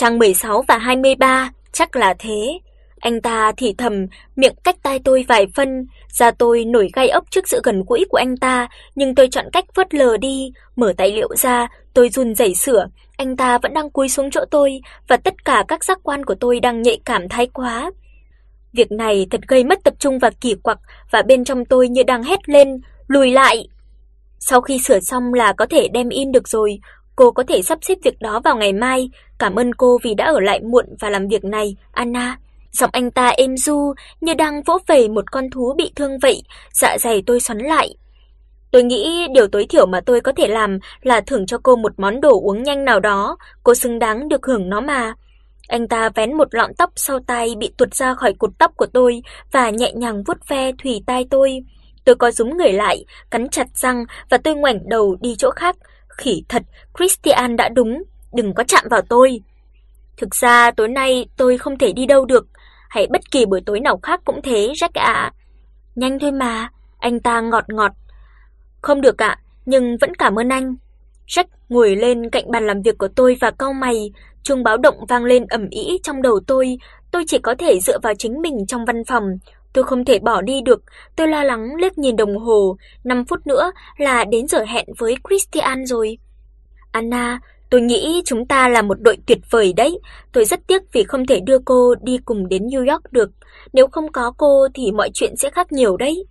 Trang 16 và 23, chắc là thế. Anh ta thì thầm, miệng cách tai tôi vài phân, da tôi nổi gai ốc trước sự gần gũi của anh ta, nhưng tôi chọn cách phớt lờ đi, mở tài liệu ra, tôi run rẩy sửa, anh ta vẫn đang cúi xuống chỗ tôi và tất cả các giác quan của tôi đang nhạy cảm thái quá. Việc này thật gây mất tập trung và kỳ quặc và bên trong tôi như đang hét lên, lùi lại. Sau khi sửa xong là có thể đem in được rồi, cô có thể sắp xếp việc đó vào ngày mai, cảm ơn cô vì đã ở lại muộn và làm việc này, Anna. Giọng anh ta êm ru như đang vỗ về một con thú bị thương vậy, dạ dày tôi xoắn lại. Tôi nghĩ điều tối thiểu mà tôi có thể làm là thưởng cho cô một món đồ uống nhanh nào đó, cô xứng đáng được hưởng nó mà. Anh ta vén một lọn tóc sau tai bị tuột ra khỏi cột tóc của tôi và nhẹ nhàng vuốt ve thủy tai tôi. Tôi có rúm người lại, cắn chặt răng và tôi ngoảnh đầu đi chỗ khác. Khỉ thật, Christian đã đúng, đừng có chạm vào tôi. Thực ra tối nay tôi không thể đi đâu được, hay bất kỳ buổi tối nào khác cũng thế, Jack ạ. Nhanh thôi mà, anh ta ngọt ngọt. Không được ạ, nhưng vẫn cảm ơn anh. Jack ngồi lên cạnh bàn làm việc của tôi và cau mày, chuông báo động vang lên ầm ĩ trong đầu tôi, tôi chỉ có thể dựa vào chính mình trong văn phòng. Tôi không thể bỏ đi được, tôi lo lắng liếc nhìn đồng hồ, 5 phút nữa là đến giờ hẹn với Christian rồi. Anna, tôi nghĩ chúng ta là một đội tuyệt vời đấy, tôi rất tiếc vì không thể đưa cô đi cùng đến New York được, nếu không có cô thì mọi chuyện sẽ khác nhiều đấy.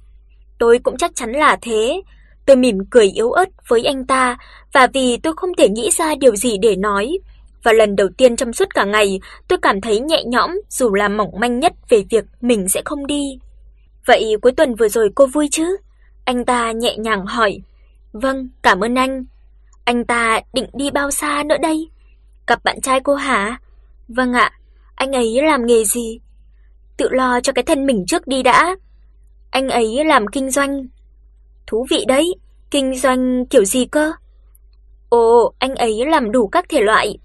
Tôi cũng chắc chắn là thế. Tôi mỉm cười yếu ớt với anh ta và vì tôi không thể nghĩ ra điều gì để nói, và lần đầu tiên trong suốt cả ngày, tôi cảm thấy nhẹ nhõm dù là mỏng manh nhất về việc mình sẽ không đi. Vậy cuối tuần vừa rồi cô vui chứ? Anh ta nhẹ nhàng hỏi. Vâng, cảm ơn anh. Anh ta định đi bao xa nữa đây? Gặp bạn trai cô hả? Vâng ạ. Anh ấy làm nghề gì? Tự lo cho cái thân mình trước đi đã. Anh ấy làm kinh doanh. Thú vị đấy, kinh doanh kiểu gì cơ? Ồ, anh ấy làm đủ các thể loại.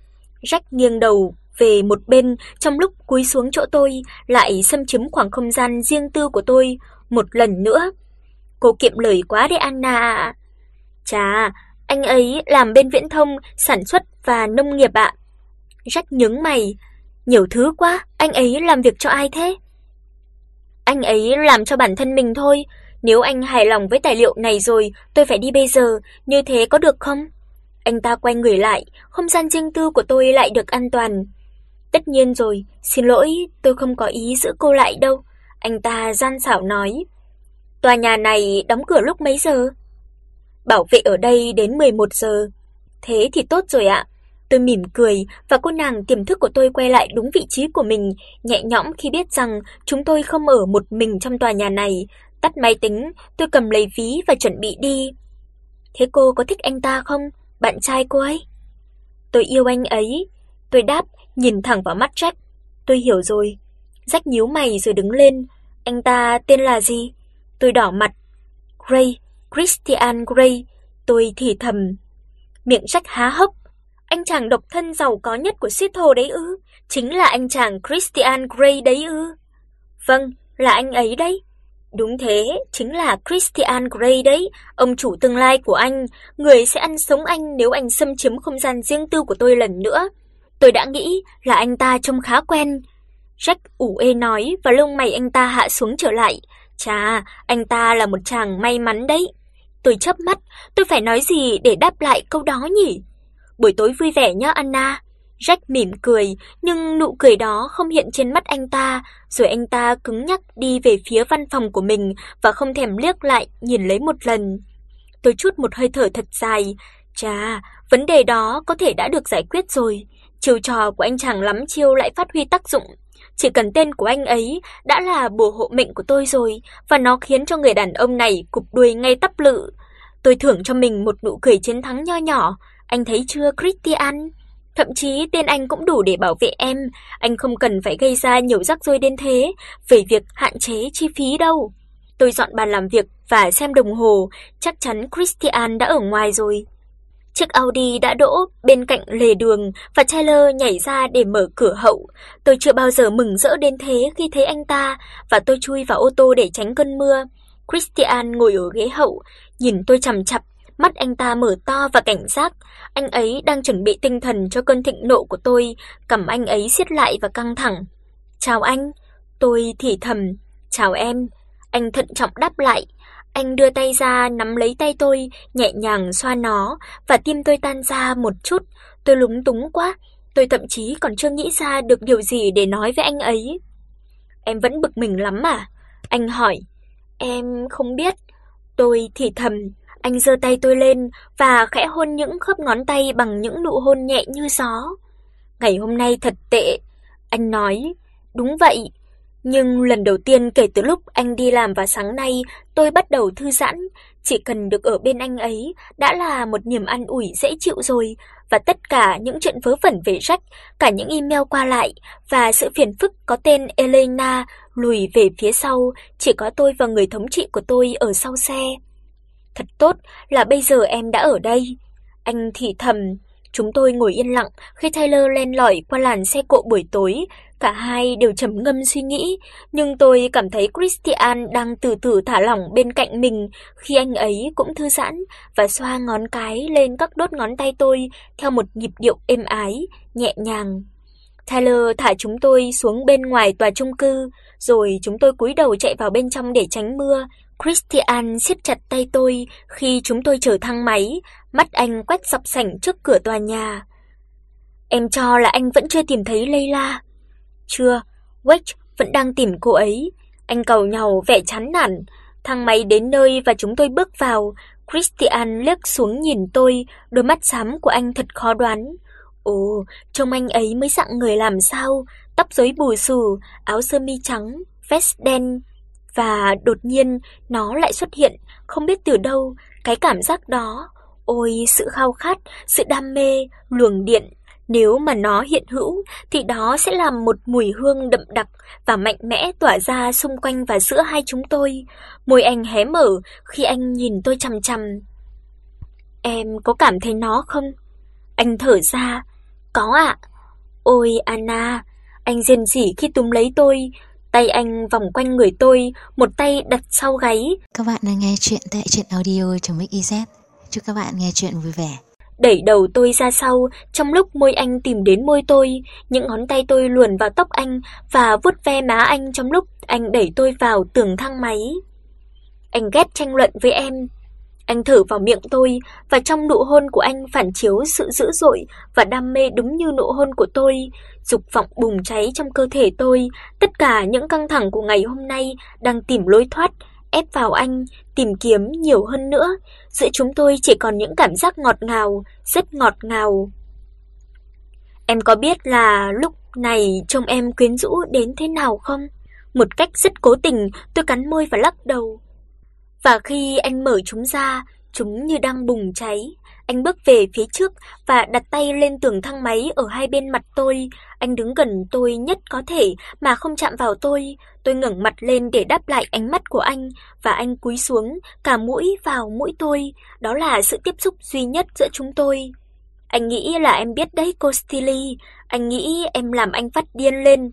Jack nghiêng đầu về một bên trong lúc cúi xuống chỗ tôi, lại xâm chiếm khoảng không gian riêng tư của tôi một lần nữa. Cô kiệm lời quá đấy Anna. Chà, anh ấy làm bên viễn thông, sản xuất và nông nghiệp ạ. Jack nhướng mày, nhiều thứ quá, anh ấy làm việc cho ai thế? Anh ấy làm cho bản thân mình thôi, nếu anh hài lòng với tài liệu này rồi, tôi phải đi bây giờ, như thế có được không? Anh ta quay người lại, không gian riêng tư của tôi lại được an toàn. Tất nhiên rồi, xin lỗi, tôi không có ý giữ cô lại đâu, anh ta gian xảo nói. Tòa nhà này đóng cửa lúc mấy giờ? Bảo vệ ở đây đến 11 giờ. Thế thì tốt rồi ạ. Tôi mỉm cười và cô nàng tiềm thức của tôi quay lại đúng vị trí của mình, nhẹ nhõm khi biết rằng chúng tôi không ở một mình trong tòa nhà này. Tắt máy tính, tôi cầm lấy ví và chuẩn bị đi. Thế cô có thích anh ta không? Bạn trai cô ấy. Tôi yêu anh ấy, tôi đáp, nhìn thẳng vào mắt Jack. Tôi hiểu rồi. Jack nhíu mày rồi đứng lên. Anh ta tên là gì? Tôi đỏ mặt. Gray, Christian Gray, tôi thì thầm. Miệng Jack há hốc. Anh chàng độc thân giàu có nhất của Seattle đấy ư? Chính là anh chàng Christian Gray đấy ư? Vâng, là anh ấy đấy. Đúng thế, chính là Christian Grey đấy, ông chủ tương lai của anh, người sẽ ăn sống anh nếu anh xâm chiếm không gian riêng tư của tôi lần nữa. Tôi đã nghĩ là anh ta trông khá quen. Jack ủ ê nói và lông mày anh ta hạ xuống trở lại. Chà, anh ta là một chàng may mắn đấy. Tôi chớp mắt, tôi phải nói gì để đáp lại câu đó nhỉ? Buổi tối vui vẻ nhé Anna. Jack mỉm cười, nhưng nụ cười đó không hiện trên mắt anh ta, rồi anh ta cứng nhắc đi về phía văn phòng của mình và không thèm liếc lại nhìn lấy một lần. Tôi chút một hơi thở thật dài, chà, vấn đề đó có thể đã được giải quyết rồi. Chiêu trò của anh chàng lắm chiêu lại phát huy tác dụng. Chỉ cần tên của anh ấy đã là bùa hộ mệnh của tôi rồi và nó khiến cho người đàn ông này cụp đuôi ngay tắp lự. Tôi thưởng cho mình một nụ cười chiến thắng nho nhỏ, anh thấy chưa Christian? Thậm chí tên anh cũng đủ để bảo vệ em, anh không cần phải gây ra nhiều rắc rối đến thế về việc hạn chế chi phí đâu. Tôi dọn bàn làm việc và xem đồng hồ, chắc chắn Christian đã ở ngoài rồi. Chiếc Audi đã đỗ bên cạnh lề đường và Tyler nhảy ra để mở cửa hậu. Tôi chưa bao giờ mừng rỡ đến thế khi thấy anh ta và tôi chui vào ô tô để tránh cơn mưa. Christian ngồi ở ghế hậu, nhìn tôi chằm chằm mắt anh ta mở to và cảnh giác, anh ấy đang chuẩn bị tinh thần cho cơn thịnh nộ của tôi, cầm anh ấy siết lại và căng thẳng. "Chào anh." Tôi thì thầm, "Chào em." Anh thận trọng đáp lại. Anh đưa tay ra nắm lấy tay tôi, nhẹ nhàng xoa nó và tim tôi tan ra một chút. Tôi lúng túng quá, tôi thậm chí còn chưa nghĩ ra được điều gì để nói với anh ấy. "Em vẫn bực mình lắm à?" Anh hỏi. "Em không biết." Tôi thì thầm, anh giơ tay tôi lên và khẽ hôn những khớp ngón tay bằng những nụ hôn nhẹ như gió. "Ngày hôm nay thật tệ." Anh nói. "Đúng vậy." Nhưng lần đầu tiên kể từ lúc anh đi làm vào sáng nay, tôi bắt đầu thư giãn, chỉ cần được ở bên anh ấy đã là một niềm an ủi dễ chịu rồi, và tất cả những chuyện vớ vẩn về Jack, cả những email qua lại và sự phiền phức có tên Elena lùi về phía sau, chỉ có tôi và người thống trị của tôi ở sau xe. Thật tốt là bây giờ em đã ở đây. Anh thì thầm, chúng tôi ngồi yên lặng khi Taylor len lỏi qua làn xe cộ buổi tối, cả hai đều trầm ngâm suy nghĩ, nhưng tôi cảm thấy Christian đang từ từ thả lỏng bên cạnh mình khi anh ấy cũng thư giãn và xoa ngón cái lên các đốt ngón tay tôi theo một nhịp điệu êm ái, nhẹ nhàng. Tyler thả chúng tôi xuống bên ngoài tòa chung cư, rồi chúng tôi cúi đầu chạy vào bên trong để tránh mưa. Christian siết chặt tay tôi khi chúng tôi chờ thang máy, mắt anh quét dọc sảnh trước cửa tòa nhà. Em cho là anh vẫn chưa tìm thấy Layla. Chưa, Wedge vẫn đang tìm cô ấy. Anh cầu nhau vẻ chán nản. Thang máy đến nơi và chúng tôi bước vào. Christian liếc xuống nhìn tôi, đôi mắt xám của anh thật khó đoán. Ồ, trông anh ấy mới dạng người làm sao, tóc rối bù xù, áo sơ mi trắng, vest đen và đột nhiên nó lại xuất hiện, không biết từ đâu, cái cảm giác đó, ôi sự khao khát, sự đam mê, luồng điện, nếu mà nó hiện hữu thì đó sẽ là một mùi hương đậm đặc và mạnh mẽ tỏa ra xung quanh và giữa hai chúng tôi. Môi anh hé mở khi anh nhìn tôi chằm chằm. Em có cảm thấy nó không? Anh thở ra, có ạ. Ôi Anna, anh rên rỉ khi túm lấy tôi, tay anh vòng quanh người tôi, một tay đặt sau gáy. Các bạn đang nghe chuyện tại truyện audio.mix.iz. Chúc các bạn nghe chuyện vui vẻ. Đẩy đầu tôi ra sau, trong lúc môi anh tìm đến môi tôi, những ngón tay tôi luồn vào tóc anh và vuốt ve má anh trong lúc anh đẩy tôi vào tường thang máy. Anh ghét tranh luận với em, anh thở vào miệng tôi và trong nụ hôn của anh phản chiếu sự dữ dội và đam mê đúng như nụ hôn của tôi, dục vọng bùng cháy trong cơ thể tôi, tất cả những căng thẳng của ngày hôm nay đang tìm lối thoát, ép vào anh, tìm kiếm nhiều hơn nữa. Giữa chúng tôi chỉ còn những cảm giác ngọt ngào, rất ngọt ngào. Em có biết là lúc này trông em quyến rũ đến thế nào không? Một cách rất cố tình, tôi cắn môi và lắc đầu. Và khi anh mở chúng ra, chúng như đang bùng cháy. Anh bước về phía trước và đặt tay lên tường thang máy ở hai bên mặt tôi. Anh đứng gần tôi nhất có thể mà không chạm vào tôi. Tôi ngẩng mặt lên để đáp lại ánh mắt của anh và anh cúi xuống, cả mũi vào mũi tôi. Đó là sự tiếp xúc duy nhất giữa chúng tôi. Anh nghĩ là em biết đấy cô Stilly, anh nghĩ em làm anh phát điên lên.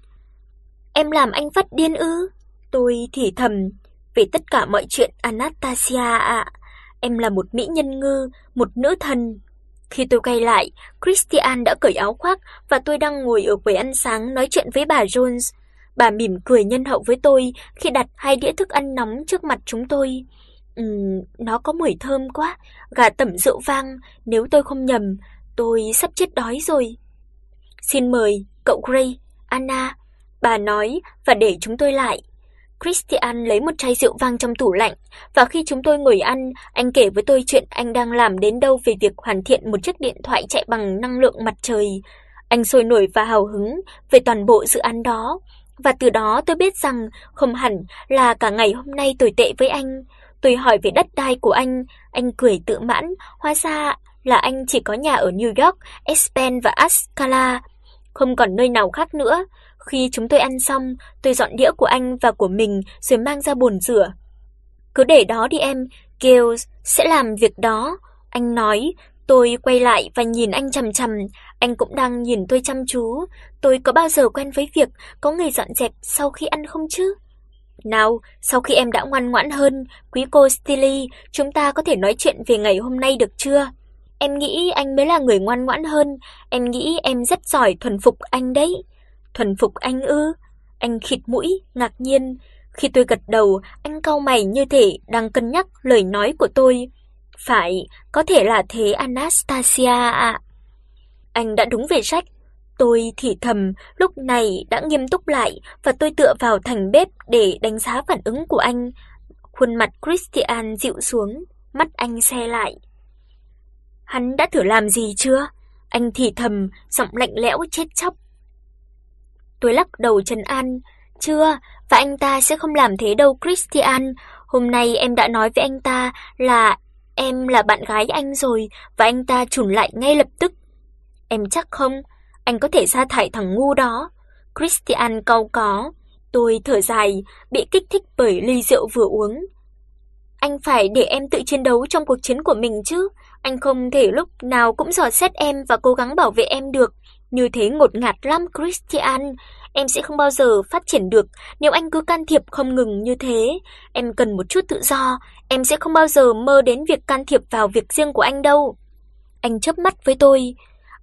Em làm anh phát điên ư? Tôi thì thầm, về tất cả mọi chuyện Anastasia ạ. Em là một mỹ nhân ngư, một nữ thần. Khi tôi quay lại, Christian đã cởi áo khoác và tôi đang ngồi ở quầy ăn sáng nói chuyện với bà Jones. Bà mỉm cười nhân hậu với tôi khi đặt hai đĩa thức ăn nóng trước mặt chúng tôi. Ừm, nó có mùi thơm quá, gà tẩm rượu vang, nếu tôi không nhầm, tôi sắp chết đói rồi. Xin mời, cậu Gray, Anna, bà nói và để chúng tôi lại. Christian lấy một chai rượu vang trong tủ lạnh, và khi chúng tôi ngồi ăn, anh kể với tôi chuyện anh đang làm đến đâu về việc hoàn thiện một chiếc điện thoại chạy bằng năng lượng mặt trời. Anh sôi nổi và hào hứng về toàn bộ dự án đó, và từ đó tôi biết rằng không hẳn là cả ngày hôm nay tồi tệ với anh. Tôi hỏi về đất đai của anh, anh cười tự mãn, hóa ra là anh chỉ có nhà ở New York, Aspen và Ascala, không còn nơi nào khác nữa. Khi chúng tôi ăn xong, tôi dọn đĩa của anh và của mình rồi mang ra bồn rửa. Cứ để đó đi em, Gales sẽ làm việc đó, anh nói. Tôi quay lại và nhìn anh chằm chằm, anh cũng đang nhìn tôi chăm chú. Tôi có bao giờ quen với việc có người dọn dẹp sau khi ăn không chứ? Nào, sau khi em đã ngoan ngoãn hơn, quý cô Stilly, chúng ta có thể nói chuyện về ngày hôm nay được chưa? Em nghĩ anh mới là người ngoan ngoãn hơn, em nghĩ em rất giỏi thuần phục anh đấy. Thuần phục anh ư? Anh khịt mũi, ngạc nhiên. Khi tôi gật đầu, anh cau mày như thể đang cân nhắc lời nói của tôi. Phải, có thể là thế Anastasia ạ. Anh đã đúng về sách Tôi thì thầm, lúc này đã nghiêm túc lại và tôi tựa vào thành bếp để đánh giá phản ứng của anh. Khuôn mặt Christian dịu xuống, mắt anh xe lại. Hắn đã thử làm gì chưa? Anh thì thầm, giọng lạnh lẽo chết chóc. Tôi lắc đầu trấn an, "Chưa, và anh ta sẽ không làm thế đâu Christian, hôm nay em đã nói với anh ta là em là bạn gái anh rồi và anh ta chùn lại ngay lập tức." "Em chắc không? Anh có thể sa thải thằng ngu đó." Christian cau có. Tôi thở dài, bị kích thích bởi ly rượu vừa uống. Anh phải để em tự chiến đấu trong cuộc chiến của mình chứ, anh không thể lúc nào cũng dò xét em và cố gắng bảo vệ em được. Như thế ngột ngạt lắm Christian, em sẽ không bao giờ phát triển được nếu anh cứ can thiệp không ngừng như thế. Em cần một chút tự do, em sẽ không bao giờ mơ đến việc can thiệp vào việc riêng của anh đâu. Anh chớp mắt với tôi,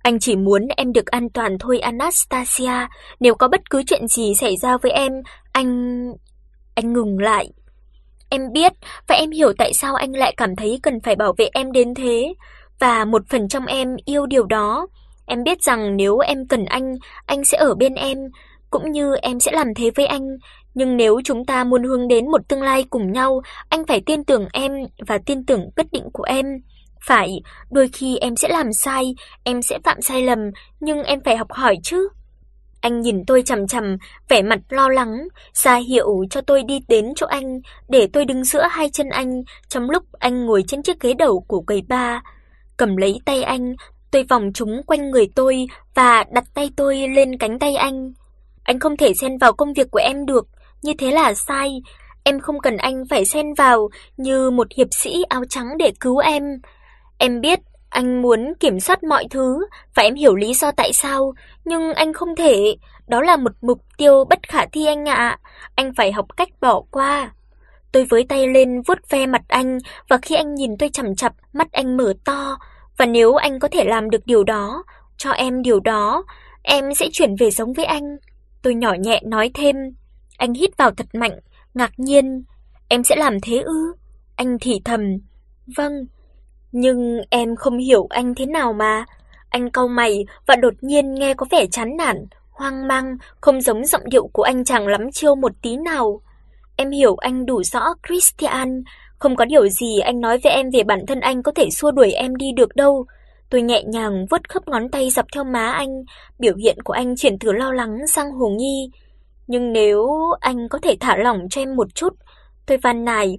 anh chỉ muốn em được an toàn thôi Anastasia, nếu có bất cứ chuyện gì xảy ra với em, anh anh ngừng lại. Em biết và em hiểu tại sao anh lại cảm thấy cần phải bảo vệ em đến thế và một phần trong em yêu điều đó. Em biết rằng nếu em cần anh, anh sẽ ở bên em, cũng như em sẽ làm thế với anh, nhưng nếu chúng ta muốn hướng đến một tương lai cùng nhau, anh phải tin tưởng em và tin tưởng quyết định của em. Phải, đôi khi em sẽ làm sai, em sẽ phạm sai lầm, nhưng em phải học hỏi chứ. Anh nhìn tôi chằm chằm, vẻ mặt lo lắng, ra hiệu cho tôi đi đến chỗ anh, để tôi đứng giữa hai chân anh trong lúc anh ngồi trên chiếc ghế đầu của quầy bar. Cầm lấy tay anh, tôi vòng chúng quanh người tôi và đặt tay tôi lên cánh tay anh. Anh không thể xen vào công việc của em được, như thế là sai. Em không cần anh phải xen vào như một hiệp sĩ áo trắng để cứu em. Em biết anh muốn kiểm soát mọi thứ và em hiểu lý do tại sao, nhưng anh không thể, đó là một mục tiêu bất khả thi anh ạ, anh phải học cách bỏ qua. Tôi với tay lên vuốt ve mặt anh và khi anh nhìn tôi chằm chằm, mắt anh mở to, và nếu anh có thể làm được điều đó, cho em điều đó, em sẽ chuyển về sống với anh. Tôi nhỏ nhẹ nói thêm. Anh hít vào thật mạnh, ngạc nhiên, em sẽ làm thế ư? Anh thì thầm, vâng. Nhưng em không hiểu anh thế nào mà. Anh cau mày và đột nhiên nghe có vẻ chán nản, hoang mang, không giống giọng điệu của anh chàng lắm chiêu một tí nào. Em hiểu anh đủ rõ Christian, không có điều gì anh nói với em về bản thân anh có thể xua đuổi em đi được đâu. Tôi nhẹ nhàng vuốt khớp ngón tay dọc theo má anh, biểu hiện của anh chuyển từ lo lắng sang hồ nghi. Nhưng nếu anh có thể thả lỏng cho em một chút, tôi van nài.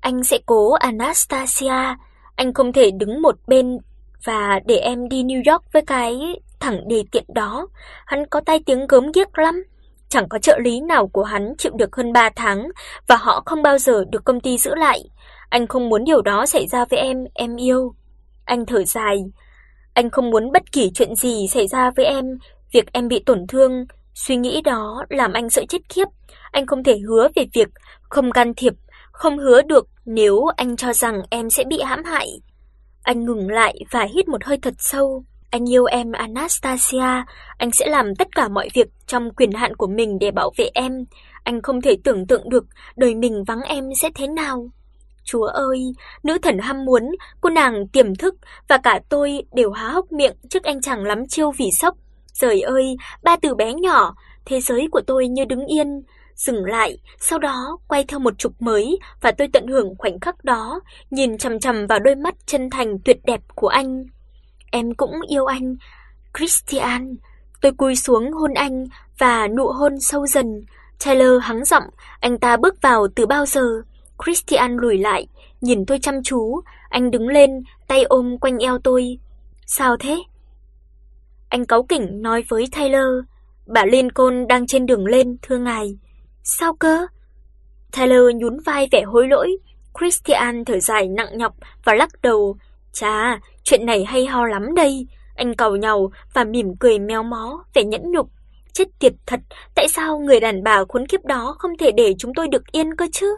Anh sẽ cố Anastasia, anh không thể đứng một bên và để em đi New York với cái thằng đề tiện đó. Hắn có tai tiếng gớm ghiếc lắm. Chẳng có trợ lý nào của hắn chịu được hơn 3 tháng và họ không bao giờ được công ty giữ lại. Anh không muốn điều đó xảy ra với em, em yêu. Anh thở dài. Anh không muốn bất kỳ chuyện gì xảy ra với em, việc em bị tổn thương, suy nghĩ đó làm anh sợ chết khiếp. Anh không thể hứa về việc không can thiệp, không hứa được nếu anh cho rằng em sẽ bị hãm hại. Anh ngừng lại và hít một hơi thật sâu. Anh yêu em Anastasia, anh sẽ làm tất cả mọi việc trong quyền hạn của mình để bảo vệ em. Anh không thể tưởng tượng được đời mình vắng em sẽ thế nào. Chúa ơi, nữ thần ham muốn, cô nàng tiềm thức và cả tôi đều há hốc miệng trước anh chàng lắm chiêu vì sốc. Trời ơi, ba từ bé nhỏ, thế giới của tôi như đứng yên, dừng lại, sau đó quay theo một trục mới và tôi tận hưởng khoảnh khắc đó, nhìn chằm chằm vào đôi mắt chân thành tuyệt đẹp của anh. Em cũng yêu anh, Christian. Tôi cúi xuống hôn anh và nụ hôn sâu dần. Taylor hắng giọng, anh ta bước vào từ bao giờ? Christian lùi lại, nhìn tôi chăm chú, anh đứng lên, tay ôm quanh eo tôi. "Sao thế?" Anh cáu kỉnh nói với Taylor, "Bà Lincoln đang trên đường lên, thưa ngài." "Sao cơ?" Taylor nhún vai vẻ hối lỗi. Christian thở dài nặng nhọc và lắc đầu, "Chà, chuyện này hay ho lắm đây." Anh cầu nhàu và mỉm cười méo mó vẻ nhẫn nhục. chết tiệt thật, tại sao người đàn bà khốn kiếp đó không thể để chúng tôi được yên cơ chứ?